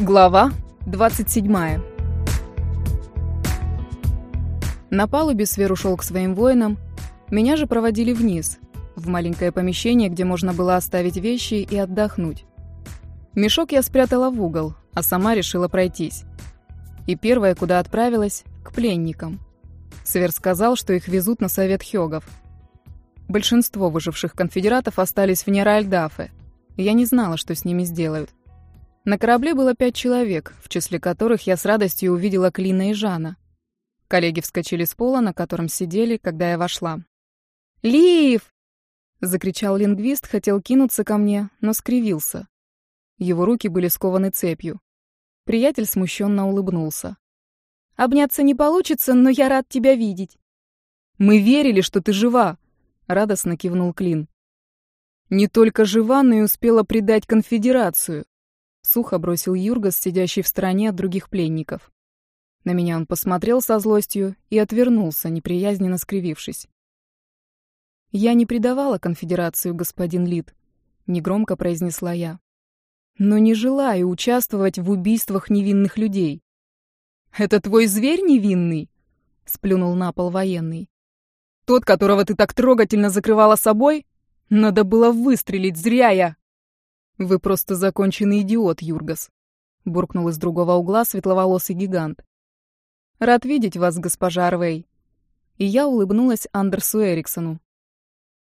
Глава 27. На палубе Свер ушел к своим воинам, меня же проводили вниз, в маленькое помещение, где можно было оставить вещи и отдохнуть. Мешок я спрятала в угол, а сама решила пройтись. И первое, куда отправилась, к пленникам. Свер сказал, что их везут на совет Хёгов. Большинство выживших конфедератов остались в Неральдафе. Я не знала, что с ними сделают. На корабле было пять человек, в числе которых я с радостью увидела Клина и Жана. Коллеги вскочили с пола, на котором сидели, когда я вошла. «Лив!» — закричал лингвист, хотел кинуться ко мне, но скривился. Его руки были скованы цепью. Приятель смущенно улыбнулся. «Обняться не получится, но я рад тебя видеть». «Мы верили, что ты жива!» — радостно кивнул Клин. «Не только жива, но и успела предать конфедерацию. Сухо бросил Юргас, сидящий в стороне от других пленников. На меня он посмотрел со злостью и отвернулся, неприязненно скривившись. «Я не предавала конфедерацию, господин Лид», — негромко произнесла я. «Но не желаю участвовать в убийствах невинных людей». «Это твой зверь невинный?» — сплюнул на пол военный. «Тот, которого ты так трогательно закрывала собой? Надо было выстрелить, зря я!» «Вы просто законченный идиот, Юргас», — буркнул из другого угла светловолосый гигант. «Рад видеть вас, госпожа Арвей». И я улыбнулась Андерсу Эриксону.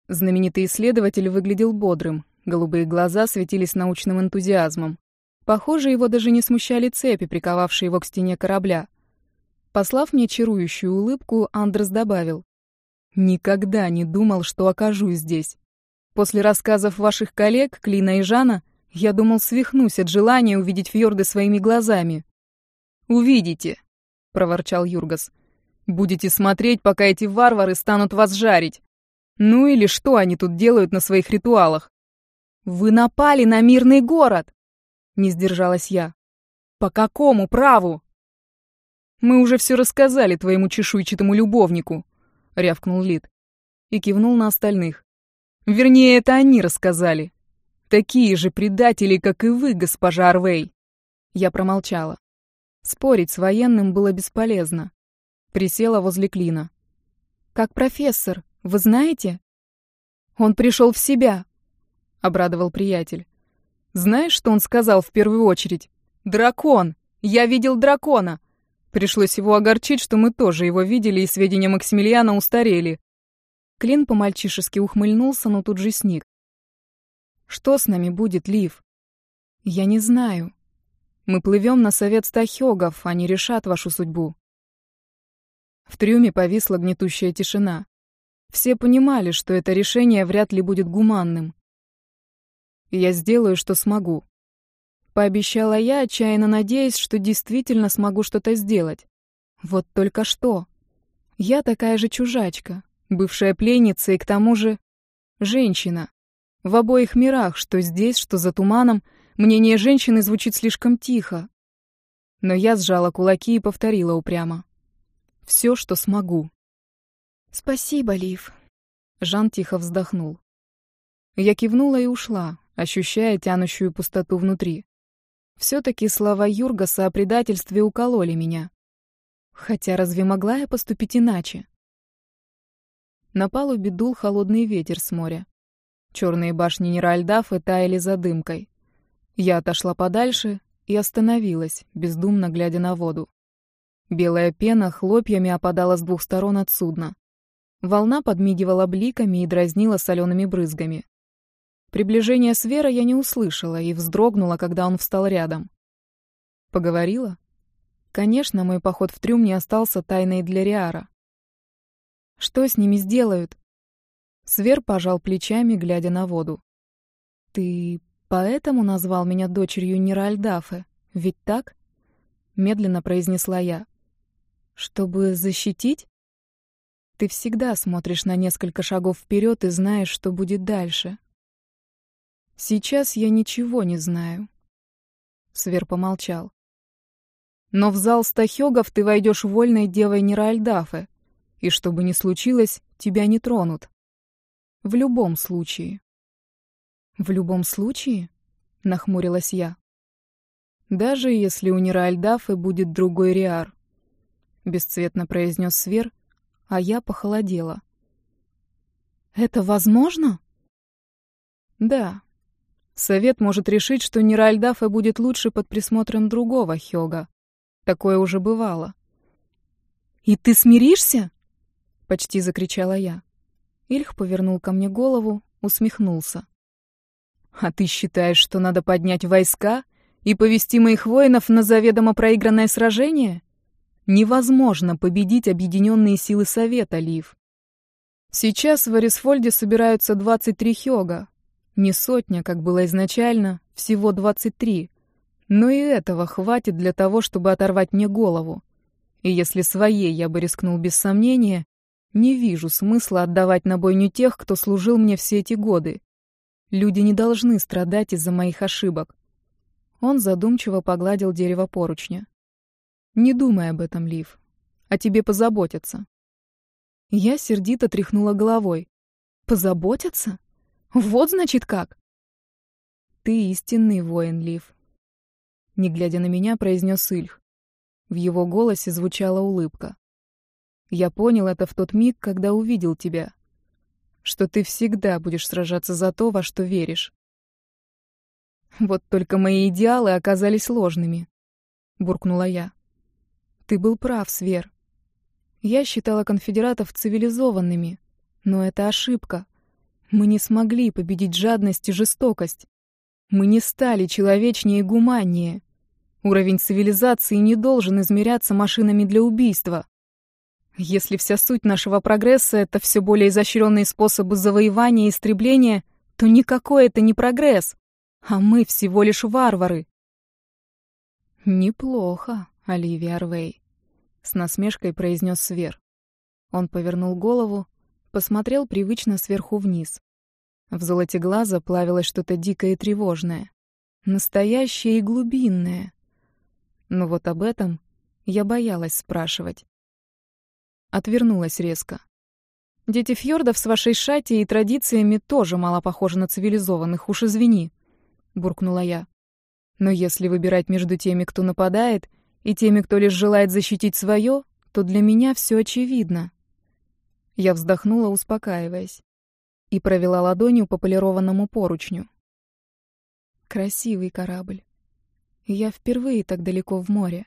Знаменитый исследователь выглядел бодрым, голубые глаза светились научным энтузиазмом. Похоже, его даже не смущали цепи, приковавшие его к стене корабля. Послав мне чарующую улыбку, Андерс добавил. «Никогда не думал, что окажусь здесь. После рассказов ваших коллег, Клина и Жана, я думал, свихнусь от желания увидеть фьорды своими глазами. «Увидите», — проворчал Юргас. «Будете смотреть, пока эти варвары станут вас жарить. Ну или что они тут делают на своих ритуалах?» «Вы напали на мирный город!» — не сдержалась я. «По какому праву?» «Мы уже все рассказали твоему чешуйчатому любовнику», — рявкнул Лид. И кивнул на остальных. Вернее, это они рассказали. Такие же предатели, как и вы, госпожа Арвей. Я промолчала. Спорить с военным было бесполезно. Присела возле Клина. «Как профессор, вы знаете?» «Он пришел в себя», — обрадовал приятель. «Знаешь, что он сказал в первую очередь? Дракон! Я видел дракона!» Пришлось его огорчить, что мы тоже его видели, и сведения Максимилиана устарели. Клин по-мальчишески ухмыльнулся, но тут же сник. «Что с нами будет, Лив?» «Я не знаю. Мы плывем на совет стахёгов, они решат вашу судьбу». В трюме повисла гнетущая тишина. Все понимали, что это решение вряд ли будет гуманным. «Я сделаю, что смогу», — пообещала я, отчаянно надеясь, что действительно смогу что-то сделать. Вот только что. Я такая же чужачка, Бывшая пленница и к тому же женщина. В обоих мирах, что здесь, что за туманом, мнение женщины звучит слишком тихо. Но я сжала кулаки и повторила упрямо. Все, что смогу. «Спасибо, Лив». Жан тихо вздохнул. Я кивнула и ушла, ощущая тянущую пустоту внутри. Все-таки слова Юргаса о предательстве укололи меня. Хотя разве могла я поступить иначе? На палубе дул холодный ветер с моря. Черные башни Неральдафы таяли за дымкой. Я отошла подальше и остановилась, бездумно глядя на воду. Белая пена хлопьями опадала с двух сторон от судна. Волна подмигивала бликами и дразнила солеными брызгами. Приближение Свера я не услышала и вздрогнула, когда он встал рядом. Поговорила? Конечно, мой поход в трюм не остался тайной для Риара. Что с ними сделают? Свер пожал плечами, глядя на воду. Ты поэтому назвал меня дочерью Неральдафе, ведь так? Медленно произнесла я. Чтобы защитить? Ты всегда смотришь на несколько шагов вперед и знаешь, что будет дальше. Сейчас я ничего не знаю. Свер помолчал. Но в зал стахёгов ты войдешь вольной девой Неральдафе, и что бы ни случилось, тебя не тронут. В любом случае. В любом случае? Нахмурилась я. Даже если у Ниральдафы будет другой Риар. Бесцветно произнес Свер, а я похолодела. Это возможно? Да. Совет может решить, что Ниральдафа будет лучше под присмотром другого Хёга. Такое уже бывало. «И ты смиришься?» — почти закричала я. Ильх повернул ко мне голову, усмехнулся. «А ты считаешь, что надо поднять войска и повести моих воинов на заведомо проигранное сражение? Невозможно победить объединенные силы Совета, Лив. Сейчас в Арисфольде собираются 23 хёга. Не сотня, как было изначально, всего 23. Но и этого хватит для того, чтобы оторвать мне голову. И если своей я бы рискнул без сомнения, не вижу смысла отдавать на бойню тех, кто служил мне все эти годы. Люди не должны страдать из-за моих ошибок. Он задумчиво погладил дерево поручня. Не думай об этом, Лив. О тебе позаботятся. Я сердито тряхнула головой. Позаботятся? Вот значит как. Ты истинный воин, Лив. Не глядя на меня, произнес Ильх. В его голосе звучала улыбка. Я понял это в тот миг, когда увидел тебя. Что ты всегда будешь сражаться за то, во что веришь. Вот только мои идеалы оказались ложными, буркнула я. Ты был прав, Свер. Я считала конфедератов цивилизованными, но это ошибка. Мы не смогли победить жадность и жестокость. Мы не стали человечнее и гуманнее. Уровень цивилизации не должен измеряться машинами для убийства. Если вся суть нашего прогресса — это все более изощренные способы завоевания и истребления, то никакой это не прогресс, а мы всего лишь варвары. Неплохо, Оливия Арвей с насмешкой произнес Свер. Он повернул голову, посмотрел привычно сверху вниз. В золоте глаза плавилось что-то дикое и тревожное. Настоящее и глубинное. Но вот об этом я боялась спрашивать. Отвернулась резко. Дети фьордов с вашей шати и традициями тоже мало похожи на цивилизованных, уж извини, буркнула я. Но если выбирать между теми, кто нападает, и теми, кто лишь желает защитить свое, то для меня все очевидно. Я вздохнула, успокаиваясь, и провела ладонью по полированному поручню. Красивый корабль. Я впервые так далеко в море.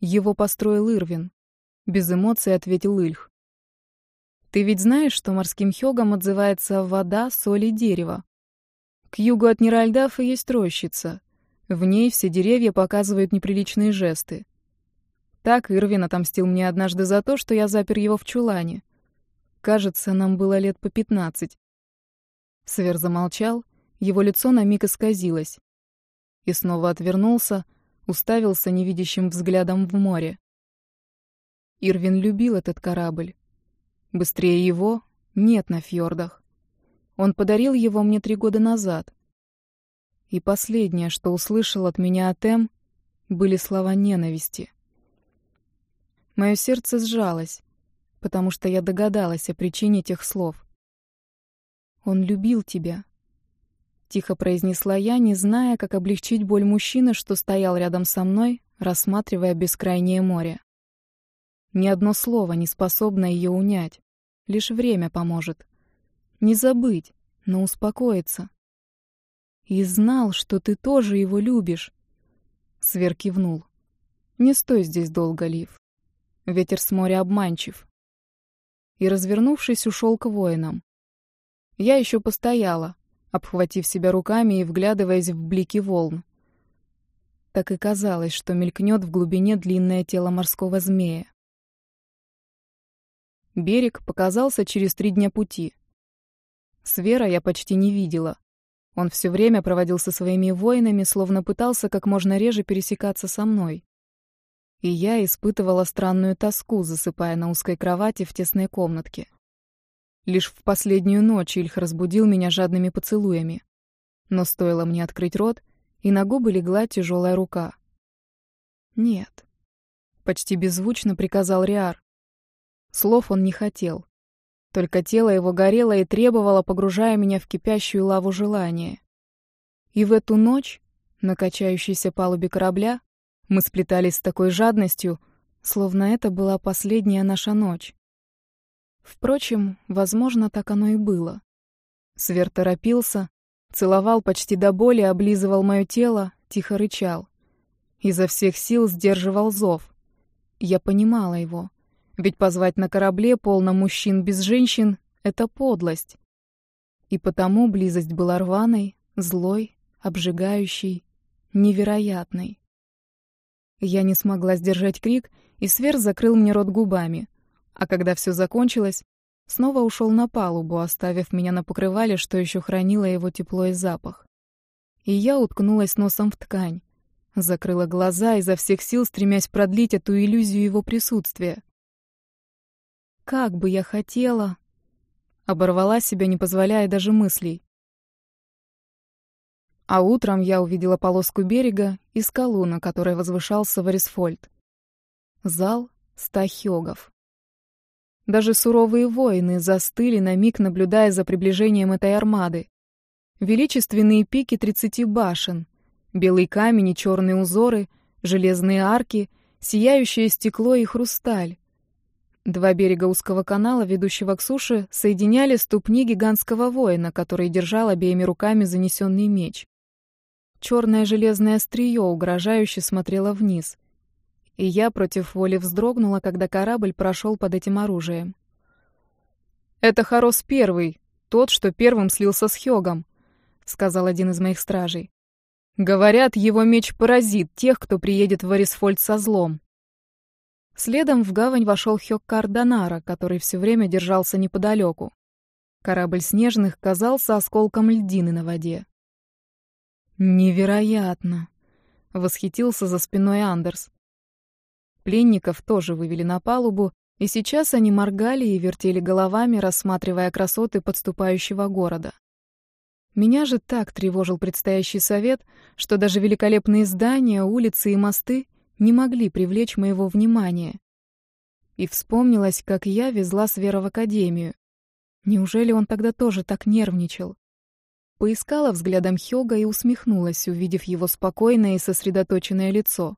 Его построил Ирвин. Без эмоций ответил Ильх. Ты ведь знаешь, что морским хёгом отзывается вода, соль и дерево? К югу от Неральдафа есть рощица. В ней все деревья показывают неприличные жесты. Так Ирвин отомстил мне однажды за то, что я запер его в чулане. Кажется, нам было лет по пятнадцать. Свер замолчал, его лицо на миг исказилось. И снова отвернулся, уставился невидящим взглядом в море. Ирвин любил этот корабль. Быстрее его нет на фьордах. Он подарил его мне три года назад. И последнее, что услышал от меня Атем, были слова ненависти. Мое сердце сжалось, потому что я догадалась о причине тех слов. «Он любил тебя», — тихо произнесла я, не зная, как облегчить боль мужчины, что стоял рядом со мной, рассматривая бескрайнее море. Ни одно слово не способно ее унять, лишь время поможет. Не забыть, но успокоиться. И знал, что ты тоже его любишь. Свер кивнул. Не стой здесь долго, Лив. Ветер с моря обманчив. И, развернувшись, ушел к воинам. Я еще постояла, обхватив себя руками и вглядываясь в блики волн. Так и казалось, что мелькнет в глубине длинное тело морского змея. Берег показался через три дня пути. Свера я почти не видела. Он все время проводил со своими воинами, словно пытался как можно реже пересекаться со мной. И я испытывала странную тоску, засыпая на узкой кровати в тесной комнатке. Лишь в последнюю ночь Ильх разбудил меня жадными поцелуями. Но стоило мне открыть рот, и на губы легла тяжелая рука. «Нет», — почти беззвучно приказал Риар. Слов он не хотел. Только тело его горело и требовало, погружая меня в кипящую лаву желания. И в эту ночь На качающейся палубе корабля мы сплетались с такой жадностью, словно это была последняя наша ночь. Впрочем, возможно, так оно и было. Свер торопился, целовал почти до боли, облизывал мое тело, тихо рычал. Изо всех сил сдерживал зов. Я понимала его. Ведь позвать на корабле полно мужчин без женщин — это подлость. И потому близость была рваной, злой, обжигающей, невероятной. Я не смогла сдержать крик, и Свер закрыл мне рот губами. А когда все закончилось, снова ушел на палубу, оставив меня на покрывале, что еще хранило его тепло и запах. И я уткнулась носом в ткань, закрыла глаза, изо всех сил стремясь продлить эту иллюзию его присутствия. Как бы я хотела... Оборвала себя, не позволяя даже мыслей. А утром я увидела полоску берега и скалу, на которой возвышался Варисфольд. Зал ста хёгов. Даже суровые воины застыли на миг, наблюдая за приближением этой армады. Величественные пики тридцати башен, белый камень и черные узоры, железные арки, сияющее стекло и хрусталь. Два берега узкого канала, ведущего к суше, соединяли ступни гигантского воина, который держал обеими руками занесенный меч. Черное железное острие угрожающе смотрело вниз. И я против воли вздрогнула, когда корабль прошел под этим оружием. «Это Харос Первый, тот, что первым слился с Хёгом», — сказал один из моих стражей. «Говорят, его меч поразит тех, кто приедет в Арисфольд со злом». Следом в гавань вошел Хёг Кардонара, который все время держался неподалеку. Корабль снежных казался осколком льдины на воде. «Невероятно!» — восхитился за спиной Андерс. Пленников тоже вывели на палубу, и сейчас они моргали и вертели головами, рассматривая красоты подступающего города. Меня же так тревожил предстоящий совет, что даже великолепные здания, улицы и мосты не могли привлечь моего внимания. И вспомнилось, как я везла Свера в академию. Неужели он тогда тоже так нервничал? Поискала взглядом Хёга и усмехнулась, увидев его спокойное и сосредоточенное лицо.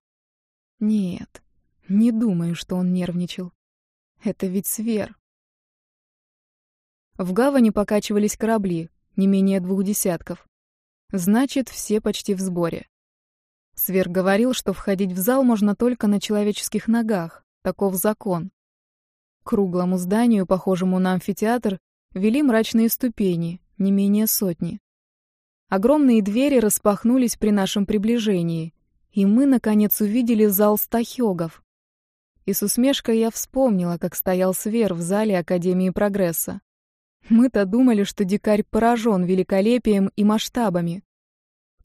Нет, не думаю, что он нервничал. Это ведь Свер. В гавани покачивались корабли, не менее двух десятков. Значит, все почти в сборе. Свер говорил, что входить в зал можно только на человеческих ногах, таков закон. К круглому зданию, похожему на амфитеатр, вели мрачные ступени, не менее сотни. Огромные двери распахнулись при нашем приближении, и мы, наконец, увидели зал стахёгов. И с усмешкой я вспомнила, как стоял Свер в зале Академии Прогресса. Мы-то думали, что дикарь поражен великолепием и масштабами.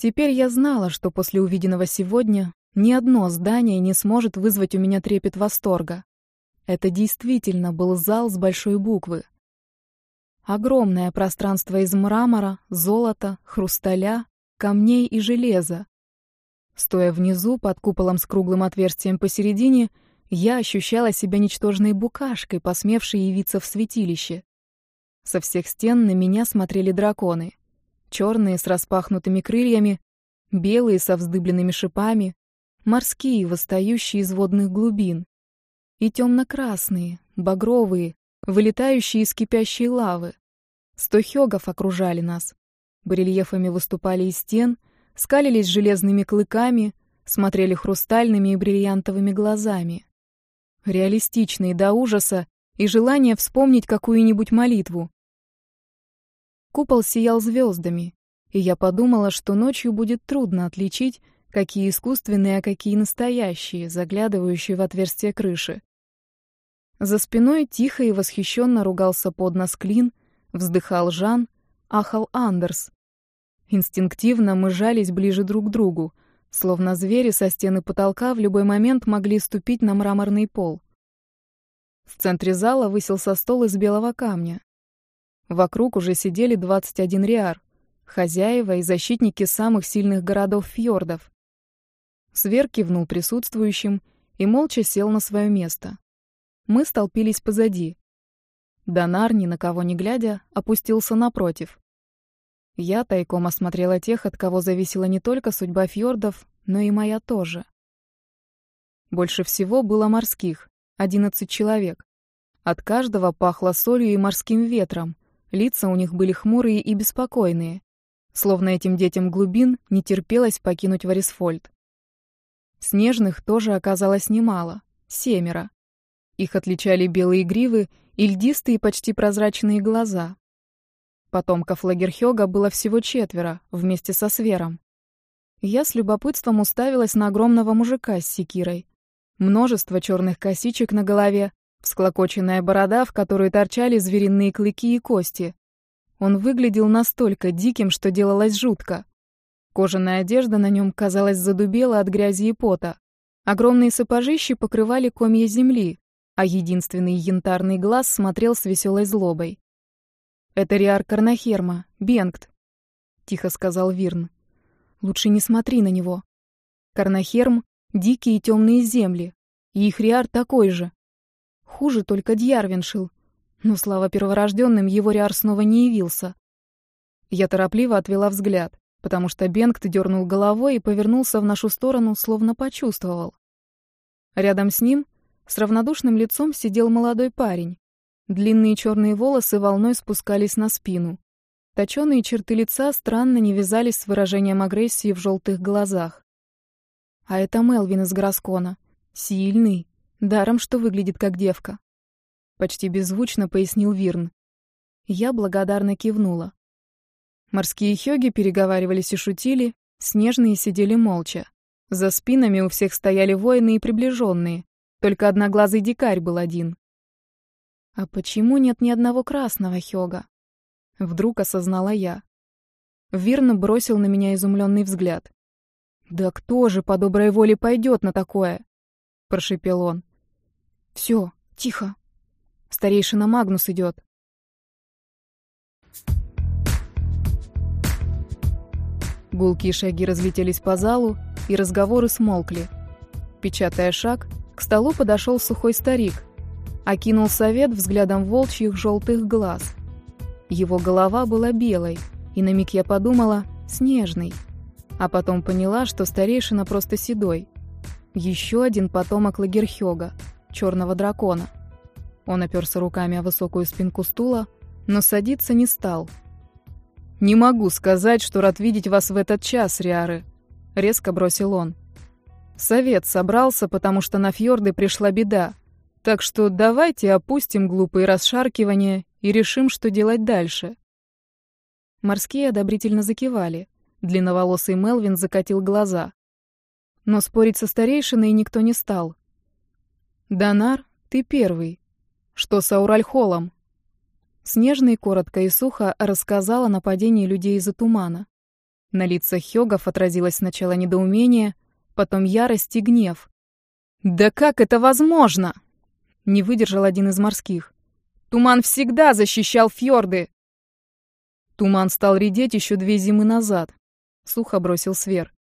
Теперь я знала, что после увиденного сегодня ни одно здание не сможет вызвать у меня трепет восторга. Это действительно был зал с большой буквы. Огромное пространство из мрамора, золота, хрусталя, камней и железа. Стоя внизу, под куполом с круглым отверстием посередине, я ощущала себя ничтожной букашкой, посмевшей явиться в святилище. Со всех стен на меня смотрели драконы. Черные с распахнутыми крыльями, белые со вздыбленными шипами, морские, восстающие из водных глубин, и темно-красные, багровые, вылетающие из кипящей лавы. Сто хёгов окружали нас. Барельефами выступали из стен, скалились железными клыками, смотрели хрустальными и бриллиантовыми глазами. Реалистичные до ужаса и желание вспомнить какую-нибудь молитву. Купол сиял звездами, и я подумала, что ночью будет трудно отличить, какие искусственные, а какие настоящие, заглядывающие в отверстие крыши. За спиной тихо и восхищенно ругался под нос Клин, вздыхал Жан, ахал Андерс. Инстинктивно мы жались ближе друг к другу, словно звери со стены потолка в любой момент могли ступить на мраморный пол. В центре зала высился стол из белого камня. Вокруг уже сидели 21 риар, хозяева и защитники самых сильных городов-фьордов. Свер кивнул присутствующим и молча сел на свое место. Мы столпились позади. Донар, ни на кого не глядя, опустился напротив. Я тайком осмотрела тех, от кого зависела не только судьба фьордов, но и моя тоже. Больше всего было морских, одиннадцать человек. От каждого пахло солью и морским ветром, лица у них были хмурые и беспокойные, словно этим детям глубин не терпелось покинуть Варисфольд. Снежных тоже оказалось немало, семеро. Их отличали белые гривы и льдистые почти прозрачные глаза. Потомков Лагерхёга было всего четверо, вместе со Свером. Я с любопытством уставилась на огромного мужика с секирой, Множество черных косичек на голове, всклокоченная борода, в которой торчали звериные клыки и кости. Он выглядел настолько диким, что делалось жутко. Кожаная одежда на нем, казалось, задубела от грязи и пота. Огромные сапожищи покрывали комья земли, а единственный янтарный глаз смотрел с веселой злобой. «Это Риар Карнахерма, Бенгт», — тихо сказал Вирн. «Лучше не смотри на него. Карнахерм Дикие темные земли. И их Риар такой же. Хуже только Дьярвиншил. Но, слава перворожденным, его Риар снова не явился. Я торопливо отвела взгляд, потому что Бенгт дернул головой и повернулся в нашу сторону, словно почувствовал. Рядом с ним, с равнодушным лицом, сидел молодой парень. Длинные черные волосы волной спускались на спину. Точеные черты лица странно не вязались с выражением агрессии в желтых глазах. А это Мелвин из Гроскона. Сильный. Даром, что выглядит как девка. Почти беззвучно пояснил Вирн. Я благодарно кивнула. Морские хёги переговаривались и шутили, снежные сидели молча. За спинами у всех стояли воины и приближенные. Только одноглазый дикарь был один. А почему нет ни одного красного хёга? Вдруг осознала я. Вирн бросил на меня изумленный взгляд. «Да кто же по доброй воле пойдет на такое?» — прошипел он. «Все, тихо. Старейшина Магнус идет. Гулкие шаги разлетелись по залу, и разговоры смолкли. Печатая шаг, к столу подошел сухой старик. Окинул совет взглядом волчьих желтых глаз. Его голова была белой, и на миг я подумала — снежный — а потом поняла, что старейшина просто седой. Еще один потомок Лагерхёга, черного дракона. Он оперся руками о высокую спинку стула, но садиться не стал. «Не могу сказать, что рад видеть вас в этот час, Риары», — резко бросил он. «Совет собрался, потому что на фьорды пришла беда. Так что давайте опустим глупые расшаркивания и решим, что делать дальше». Морские одобрительно закивали. Длинноволосый Мелвин закатил глаза. Но спорить со старейшиной никто не стал. «Донар, ты первый. Что с Ауральхолом?» Снежный коротко и сухо рассказал о нападении людей из-за тумана. На лицах Хёгов отразилось сначала недоумение, потом ярость и гнев. «Да как это возможно?» Не выдержал один из морских. «Туман всегда защищал фьорды!» Туман стал редеть еще две зимы назад. — сухо бросил Свер.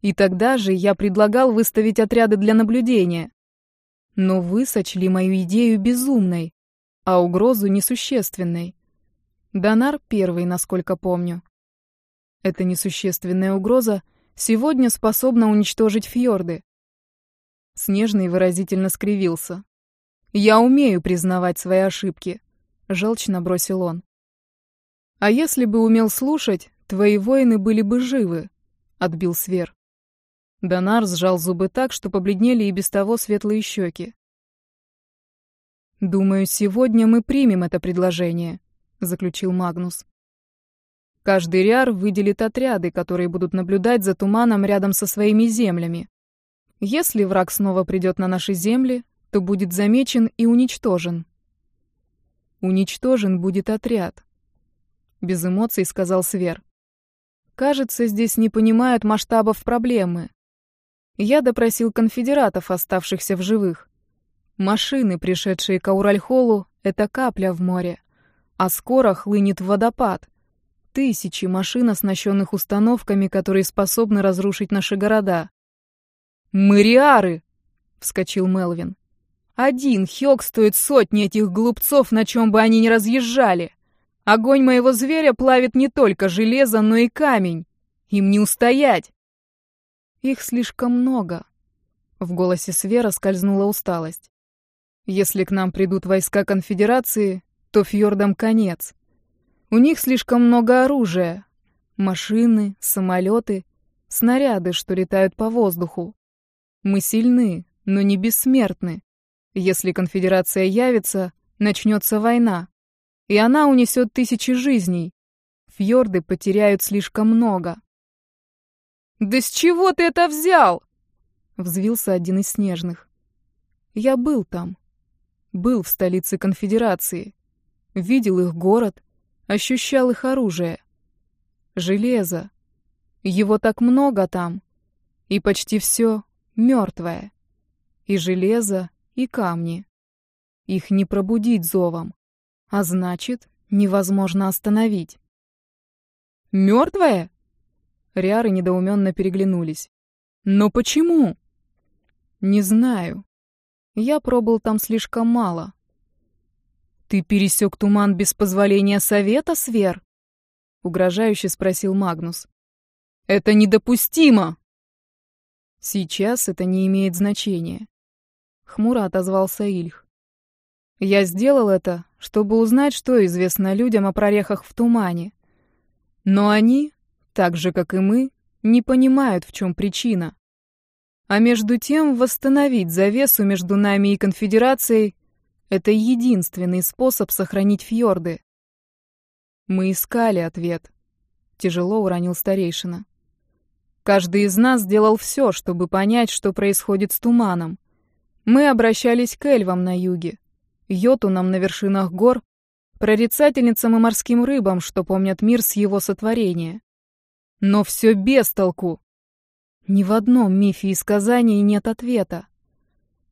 «И тогда же я предлагал выставить отряды для наблюдения. Но вы сочли мою идею безумной, а угрозу несущественной. Донар первый, насколько помню. Эта несущественная угроза сегодня способна уничтожить фьорды». Снежный выразительно скривился. «Я умею признавать свои ошибки», — желчно бросил он. «А если бы умел слушать, Твои воины были бы живы, отбил Свер. Донар сжал зубы так, что побледнели и без того светлые щеки. «Думаю, сегодня мы примем это предложение», — заключил Магнус. «Каждый Риар выделит отряды, которые будут наблюдать за туманом рядом со своими землями. Если враг снова придет на наши земли, то будет замечен и уничтожен. Уничтожен будет отряд», — без эмоций сказал Свер. Кажется, здесь не понимают масштабов проблемы. Я допросил конфедератов, оставшихся в живых. Машины, пришедшие к Ауральхолу, — это капля в море. А скоро хлынет водопад. Тысячи машин, оснащенных установками, которые способны разрушить наши города. «Мариары!» — вскочил Мелвин. «Один Хёк стоит сотни этих глупцов, на чем бы они ни разъезжали. Огонь моего зверя плавит не только железо, но и камень. Им не устоять. Их слишком много. В голосе Свера скользнула усталость. Если к нам придут войска конфедерации, то фьордам конец. У них слишком много оружия. Машины, самолеты, снаряды, что летают по воздуху. Мы сильны, но не бессмертны. Если конфедерация явится, начнется война. И она унесет тысячи жизней. Фьорды потеряют слишком много. «Да с чего ты это взял?» Взвился один из снежных. Я был там. Был в столице конфедерации. Видел их город, ощущал их оружие. Железо. Его так много там. И почти все мертвое. И железо, и камни. Их не пробудить зовом. А значит, невозможно остановить. Мертвое? Риары недоуменно переглянулись. Но почему? Не знаю. Я пробыл там слишком мало. Ты пересек туман без позволения совета, Свер? Угрожающе спросил Магнус. Это недопустимо! Сейчас это не имеет значения. Хмуро отозвался Ильх. Я сделал это, чтобы узнать, что известно людям о прорехах в тумане. Но они, так же как и мы, не понимают, в чем причина. А между тем восстановить завесу между нами и конфедерацией — это единственный способ сохранить фьорды. Мы искали ответ. Тяжело уронил старейшина. Каждый из нас сделал все, чтобы понять, что происходит с туманом. Мы обращались к эльвам на юге, йотунам на вершинах гор, прорицательницам и морским рыбам, что помнят мир с его сотворения. Но все без толку. Ни в одном мифе и сказании нет ответа.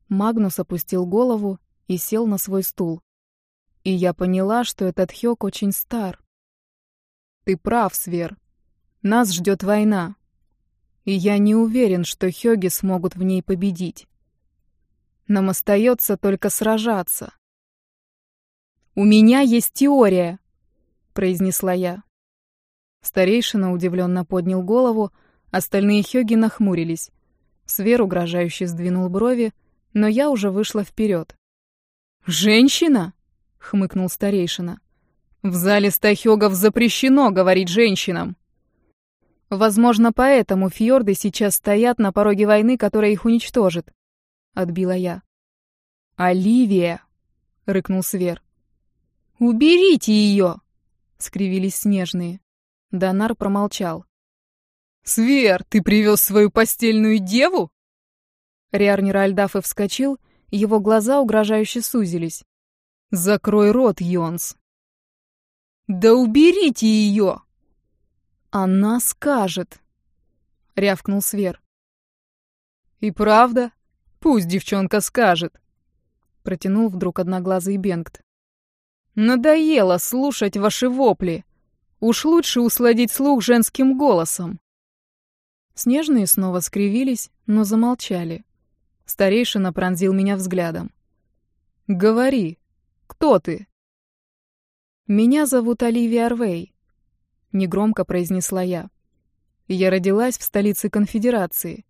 Магнус опустил голову и сел на свой стул. И я поняла, что этот Хёк очень стар. Ты прав, Свер. Нас ждет война. И я не уверен, что Хёги смогут в ней победить. Нам остается только сражаться. «У меня есть теория», — произнесла я. Старейшина удивленно поднял голову, Остальные хёги нахмурились. Свер угрожающе сдвинул брови, но я уже вышла вперед. «Женщина?» — хмыкнул старейшина. «В зале ста хёгов запрещено говорить женщинам!» «Возможно, поэтому фьорды сейчас стоят на пороге войны, которая их уничтожит», — отбила я. «Оливия!» — рыкнул Свер. «Уберите ее!» — скривились снежные. Донар промолчал. «Свер, ты привез свою постельную деву?» Риарнир Альдафы вскочил, его глаза угрожающе сузились. «Закрой рот, Йонс!» «Да уберите ее!» «Она скажет!» — рявкнул Свер. «И правда? Пусть девчонка скажет!» — протянул вдруг одноглазый Бенгт. «Надоело слушать ваши вопли. Уж лучше усладить слух женским голосом». Снежные снова скривились, но замолчали. Старейшина пронзил меня взглядом. «Говори, кто ты?» «Меня зовут Оливия Арвей», — негромко произнесла я. «Я родилась в столице конфедерации».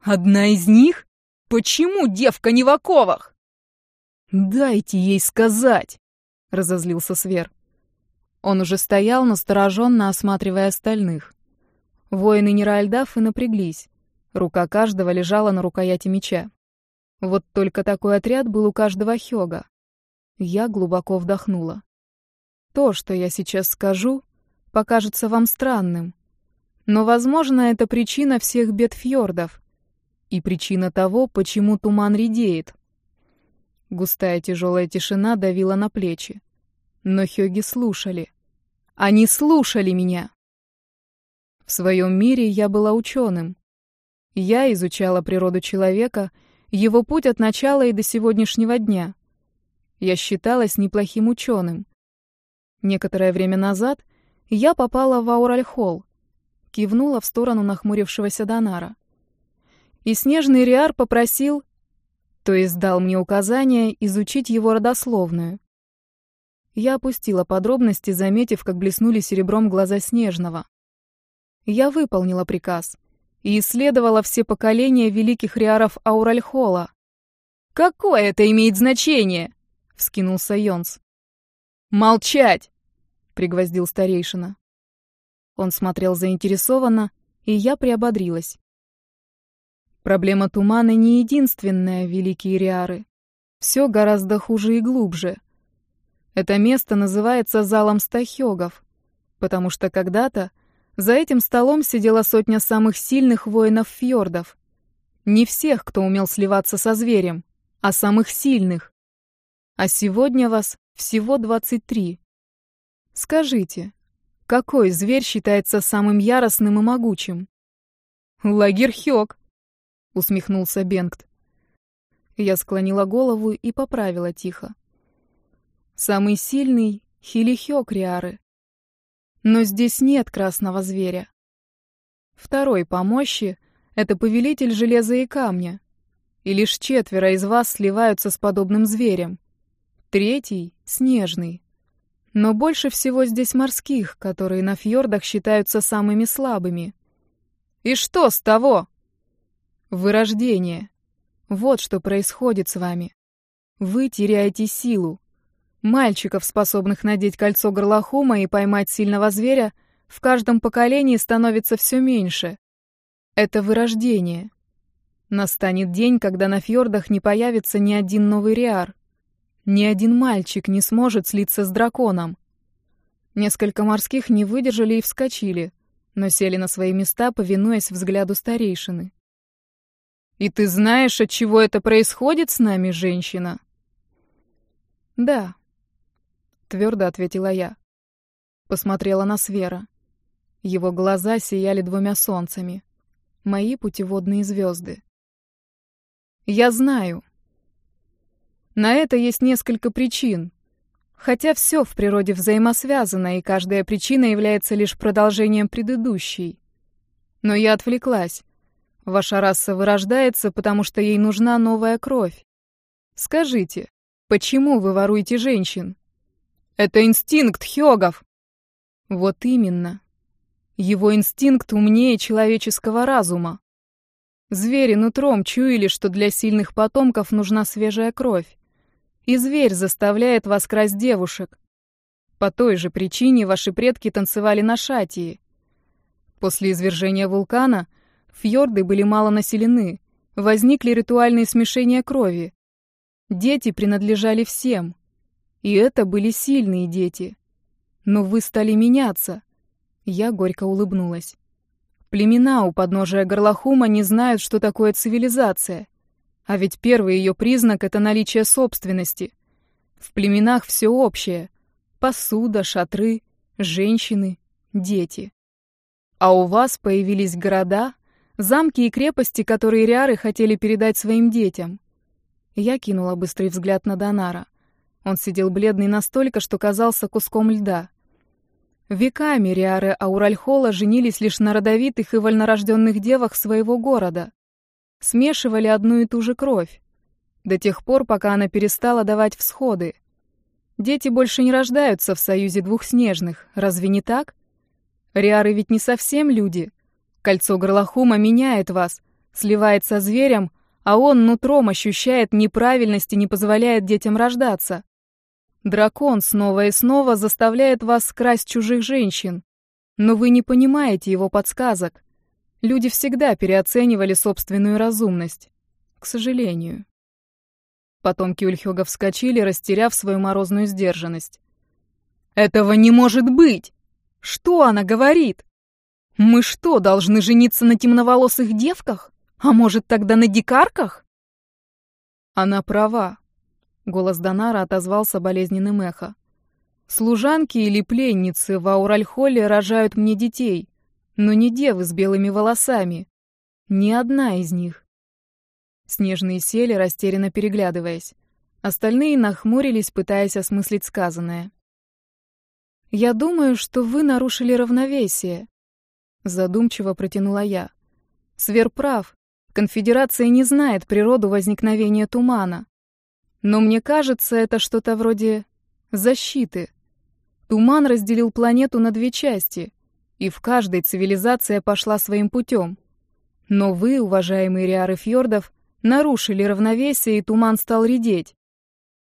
«Одна из них? Почему девка не в оковах?» «Дайте ей сказать!» — разозлился Свер. Он уже стоял, настороженно осматривая остальных. Воины Неральдафы напряглись. Рука каждого лежала на рукояти меча. Вот только такой отряд был у каждого хёга. Я глубоко вдохнула. То, что я сейчас скажу, покажется вам странным. Но, возможно, это причина всех бед фьордов. И причина того, почему туман редеет. Густая тяжелая тишина давила на плечи. Но хёги слушали. Они слушали меня. В своем мире я была ученым. Я изучала природу человека, его путь от начала и до сегодняшнего дня. Я считалась неплохим ученым. Некоторое время назад я попала в Ауральхолл, кивнула в сторону нахмурившегося Донара. И снежный Риар попросил, то есть дал мне указание изучить его родословную. Я опустила подробности, заметив, как блеснули серебром глаза Снежного. Я выполнила приказ и исследовала все поколения великих риаров Ауральхола. «Какое это имеет значение?» — вскинулся Йонс. «Молчать!» — пригвоздил старейшина. Он смотрел заинтересованно, и я приободрилась. Проблема тумана не единственная, великие риары. Все гораздо хуже и глубже. Это место называется залом стахёгов, потому что когда-то за этим столом сидела сотня самых сильных воинов-фьордов. Не всех, кто умел сливаться со зверем, а самых сильных. А сегодня вас всего 23. Скажите, какой зверь считается самым яростным и могучим? Лагерхёк, усмехнулся Бенгт. Я склонила голову и поправила тихо. Самый сильный — Хилихёк Риары. Но здесь нет красного зверя. Второй по мощи — это повелитель железа и камня. И лишь четверо из вас сливаются с подобным зверем. Третий — снежный. Но больше всего здесь морских, которые на фьордах считаются самыми слабыми. И что с того? Вырождение. Вот что происходит с вами. Вы теряете силу. Мальчиков, способных надеть кольцо горлохума и поймать сильного зверя, в каждом поколении становится все меньше. Это вырождение. Настанет день, когда на фьордах не появится ни один новый риар. Ни один мальчик не сможет слиться с драконом. Несколько морских не выдержали и вскочили, но сели на свои места, повинуясь взгляду старейшины. «И ты знаешь, от чего это происходит с нами, женщина?» «Да», — твердо ответила я. Посмотрела на Свера. Его глаза сияли двумя солнцами. Мои путеводные звезды. «Я знаю. На это есть несколько причин. Хотя все в природе взаимосвязано, и каждая причина является лишь продолжением предыдущей. Но я отвлеклась. Ваша раса вырождается, потому что ей нужна новая кровь. Скажите, почему вы воруете женщин? Это инстинкт Хёгов. Вот именно. Его инстинкт умнее человеческого разума. Звери нутром чуяли, что для сильных потомков нужна свежая кровь. И зверь заставляет вас красть девушек. По той же причине ваши предки танцевали на Шатии. После извержения вулкана Фьорды были мало населены, возникли ритуальные смешения крови. Дети принадлежали всем. И это были сильные дети. Но вы стали меняться. Я горько улыбнулась. Племена у подножия Горлохума не знают, что такое цивилизация. А ведь первый ее признак — это наличие собственности. В племенах все общее. Посуда, шатры, женщины, дети. А у вас появились города, Замки и крепости, которые Риары хотели передать своим детям. Я кинула быстрый взгляд на Донара. Он сидел бледный настолько, что казался куском льда. Веками Риары Ауральхола женились лишь на родовитых и вольнорожденных девах своего города. Смешивали одну и ту же кровь. До тех пор, пока она перестала давать всходы. Дети больше не рождаются в союзе двух снежных, разве не так? Риары ведь не совсем люди. Кольцо горлохума меняет вас, сливает со зверем, а он нутром ощущает неправильность и не позволяет детям рождаться. Дракон снова и снова заставляет вас красть чужих женщин. Но вы не понимаете его подсказок. Люди всегда переоценивали собственную разумность. К сожалению. Потомки Ульхёга вскочили, растеряв свою морозную сдержанность. «Этого не может быть! Что она говорит?» Мы что, должны жениться на темноволосых девках? А может, тогда на дикарках? Она права. Голос Донара отозвался болезненным эхо. Служанки или пленницы в Ауральхолле рожают мне детей, но не девы с белыми волосами. Ни одна из них. Снежные сели, растерянно переглядываясь. Остальные нахмурились, пытаясь осмыслить сказанное. «Я думаю, что вы нарушили равновесие», Задумчиво протянула я. Свер прав. Конфедерация не знает природу возникновения тумана. Но мне кажется, это что-то вроде защиты. Туман разделил планету на две части, и в каждой цивилизация пошла своим путем. Но вы, уважаемые Риары Фьордов, нарушили равновесие, и туман стал редеть.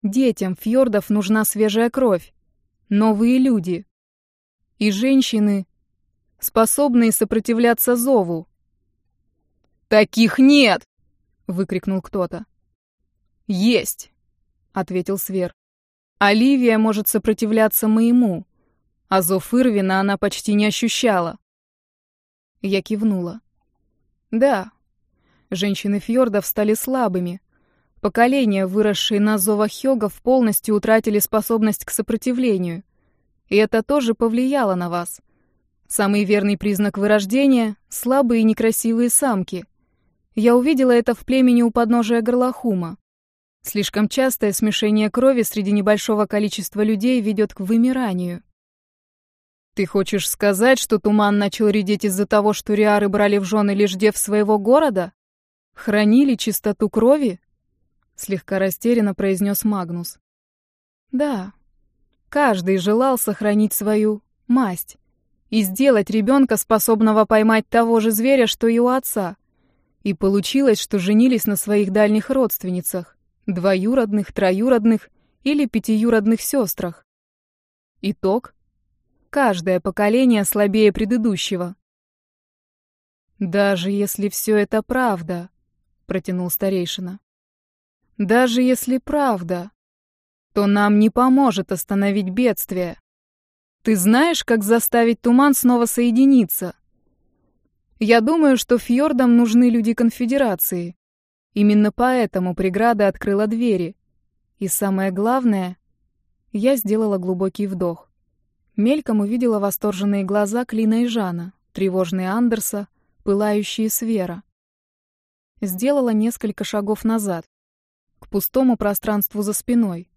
Детям Фьордов нужна свежая кровь, новые люди. И женщины, способные сопротивляться зову. «Таких нет!» — выкрикнул кто-то. «Есть!» — ответил Свер. «Оливия может сопротивляться моему, а зов Ирвина она почти не ощущала». Я кивнула. «Да, женщины фьордов стали слабыми. Поколения, выросшие на зовах хёгов, полностью утратили способность к сопротивлению. И это тоже повлияло на вас. Самый верный признак вырождения — слабые и некрасивые самки — я увидела это в племени у подножия Горлахума. Слишком частое смешение крови среди небольшого количества людей ведет к вымиранию. Ты хочешь сказать, что туман начал редеть из-за того, что риары брали в жены лишь дев своего города? Хранили чистоту крови? Слегка растерянно произнес Магнус. Да. Каждый желал сохранить свою масть и сделать ребенка, способного поймать того же зверя, что и у отца. И получилось, что женились на своих дальних родственницах, двоюродных, троюродных или пятиюродных сестрах. Итог. Каждое поколение слабее предыдущего. «Даже если все это правда», — протянул старейшина. «Даже если правда, то нам не поможет остановить бедствие. Ты знаешь, как заставить туман снова соединиться?» Я думаю, что фьордам нужны люди конфедерации. Именно поэтому преграда открыла двери. И самое главное, я сделала глубокий вдох. Мельком увидела восторженные глаза Клина и Жана, тревожные Андерса, пылающие Свера. Сделала несколько шагов назад, к пустому пространству за спиной.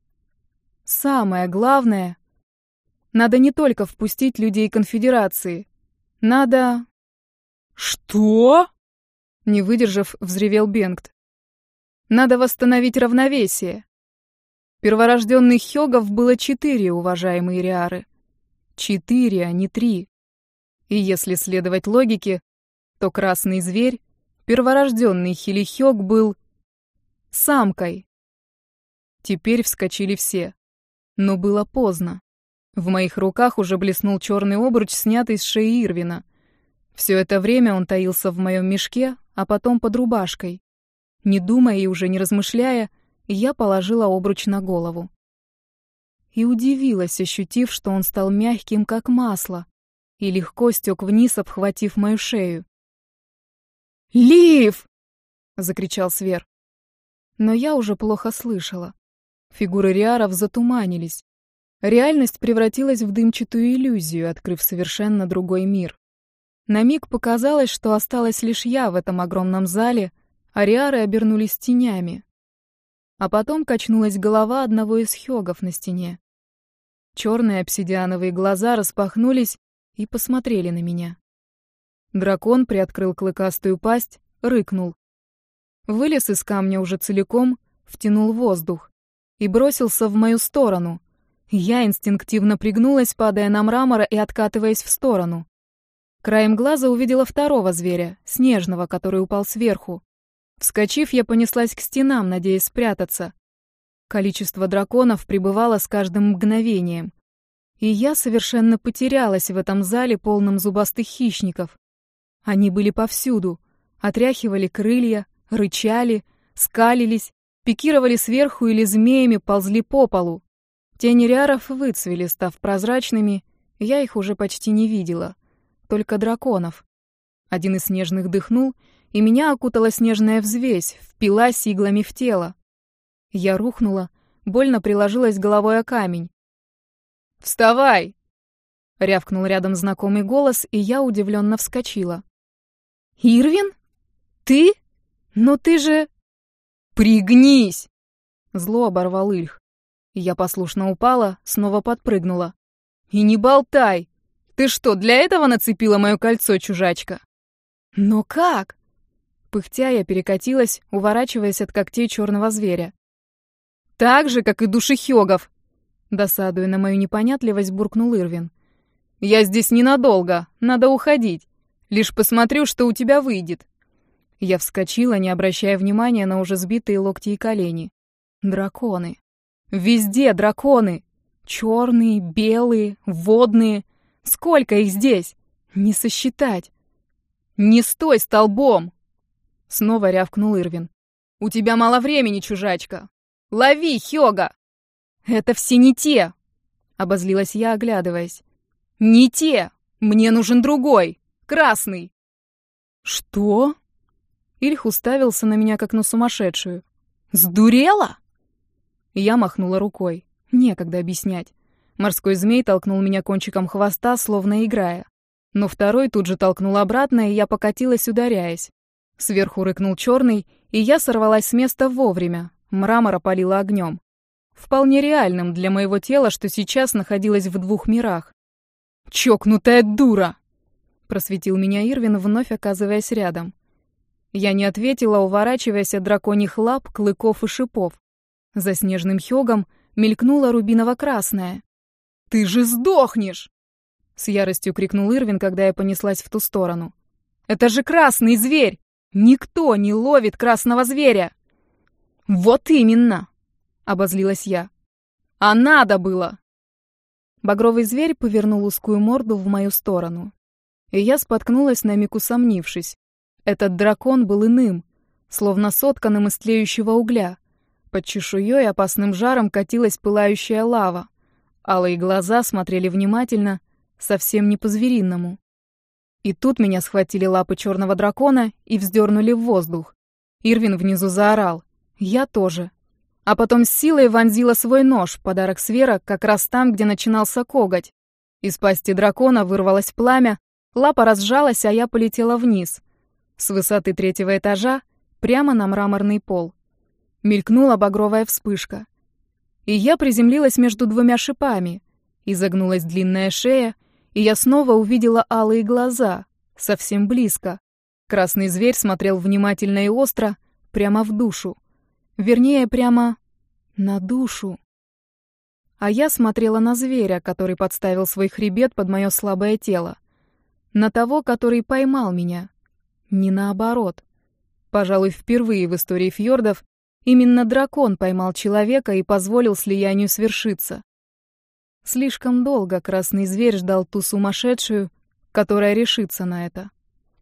Самое главное, надо не только впустить людей конфедерации, надо «Что?» Не выдержав, взревел Бенгт. «Надо восстановить равновесие. Перворожденных хёгов было четыре, уважаемые Риары. Четыре, а не три. И если следовать логике, то красный зверь, перворожденный Хилихёг, был самкой. Теперь вскочили все. Но было поздно. В моих руках уже блеснул черный обруч, снятый с шеи Ирвина — все это время он таился в моем мешке, а потом под рубашкой. Не думая и уже не размышляя, я положила обруч на голову. И удивилась, ощутив, что он стал мягким, как масло, и легко стек вниз, обхватив мою шею. «Лив!» — закричал Свер. Но я уже плохо слышала. Фигуры Риаров затуманились. Реальность превратилась в дымчатую иллюзию, открыв совершенно другой мир. На миг показалось, что осталась лишь я в этом огромном зале, а риары обернулись тенями. А потом качнулась голова одного из хёгов на стене. Черные обсидиановые глаза распахнулись и посмотрели на меня. Дракон приоткрыл клыкастую пасть, рыкнул. Вылез из камня уже целиком, втянул воздух и бросился в мою сторону. Я инстинктивно пригнулась, падая на мрамор и откатываясь в сторону. Краем глаза увидела второго зверя, снежного, который упал сверху. Вскочив, я понеслась к стенам, надеясь спрятаться. Количество драконов пребывало с каждым мгновением. И я совершенно потерялась в этом зале, полном зубастых хищников. Они были повсюду. Отряхивали крылья, рычали, скалились, пикировали сверху или змеями ползли по полу. Тени ряров выцвели, став прозрачными, я их уже почти не видела только драконов. Один из снежных дыхнул, и меня окутала снежная взвесь, впилась иглами в тело. Я рухнула, больно приложилась головой о камень. «Вставай!» — рявкнул рядом знакомый голос, и я удивленно вскочила. «Ирвин? Ты? Но ты же...» «Пригнись!» — зло оборвал Ильх. Я послушно упала, снова подпрыгнула. «И не болтай! Ты что, для этого нацепила мое кольцо, чужачка? Но как? Пыхтя я перекатилась, уворачиваясь от когтей черного зверя. Так же, как и души хёгов. Досадуя на мою непонятливость, буркнул Ирвин. «Я здесь ненадолго, надо уходить. Лишь посмотрю, что у тебя выйдет». Я вскочила, не обращая внимания на уже сбитые локти и колени. Драконы. Везде драконы. Черные, белые, водные. Сколько их здесь? Не сосчитать. «Не стой столбом!» Снова рявкнул Ирвин. «У тебя мало времени, чужачка! Лови, Хёга!» «Это все не те!» Обозлилась я, оглядываясь. «Не те! Мне нужен другой! Красный!» «Что?» Ильх уставился на меня, как на сумасшедшую. «Сдурела?» Я махнула рукой. Некогда объяснять. Морской змей толкнул меня кончиком хвоста, словно играя. Но второй тут же толкнул обратно, и я покатилась, ударяясь. Сверху рыкнул черный, и я сорвалась с места вовремя. Мрамор опалило огнем. Вполне реальным для моего тела, что сейчас находилось в двух мирах. «Чокнутая дура!» Просветил меня Ирвин, вновь оказываясь рядом. Я не ответила, уворачиваясь от драконьих лап, клыков и шипов. За снежным хёгом мелькнула рубиново-красная. «Ты же сдохнешь!» С яростью крикнул Ирвин, когда я понеслась в ту сторону. «Это же красный зверь! Никто не ловит красного зверя!» «Вот именно!» — обозлилась я. «А надо было!» Багровый зверь повернул узкую морду в мою сторону. И я споткнулась на миг усомнившись. Этот дракон был иным, словно сотканным из тлеющего угля. Под чешуей опасным жаром катилась пылающая лава. Алые глаза смотрели внимательно, совсем не по-звериному. И тут меня схватили лапы черного дракона и вздернули в воздух. Ирвин внизу заорал. Я тоже. А потом с силой вонзила свой нож, подарок Свера, как раз там, где начинался коготь. Из пасти дракона вырвалось пламя, лапа разжалась, а я полетела вниз. С высоты третьего этажа прямо на мраморный пол. Мелькнула багровая вспышка. И я приземлилась между двумя шипами. Изогнулась длинная шея, и я снова увидела алые глаза, совсем близко. Красный зверь смотрел внимательно и остро, прямо в душу. Вернее, прямо на душу. А я смотрела на зверя, который подставил свой хребет под мое слабое тело. На того, который поймал меня. Не наоборот. Пожалуй, впервые в истории фьордов именно дракон поймал человека и позволил слиянию свершиться. Слишком долго красный зверь ждал ту сумасшедшую, которая решится на это.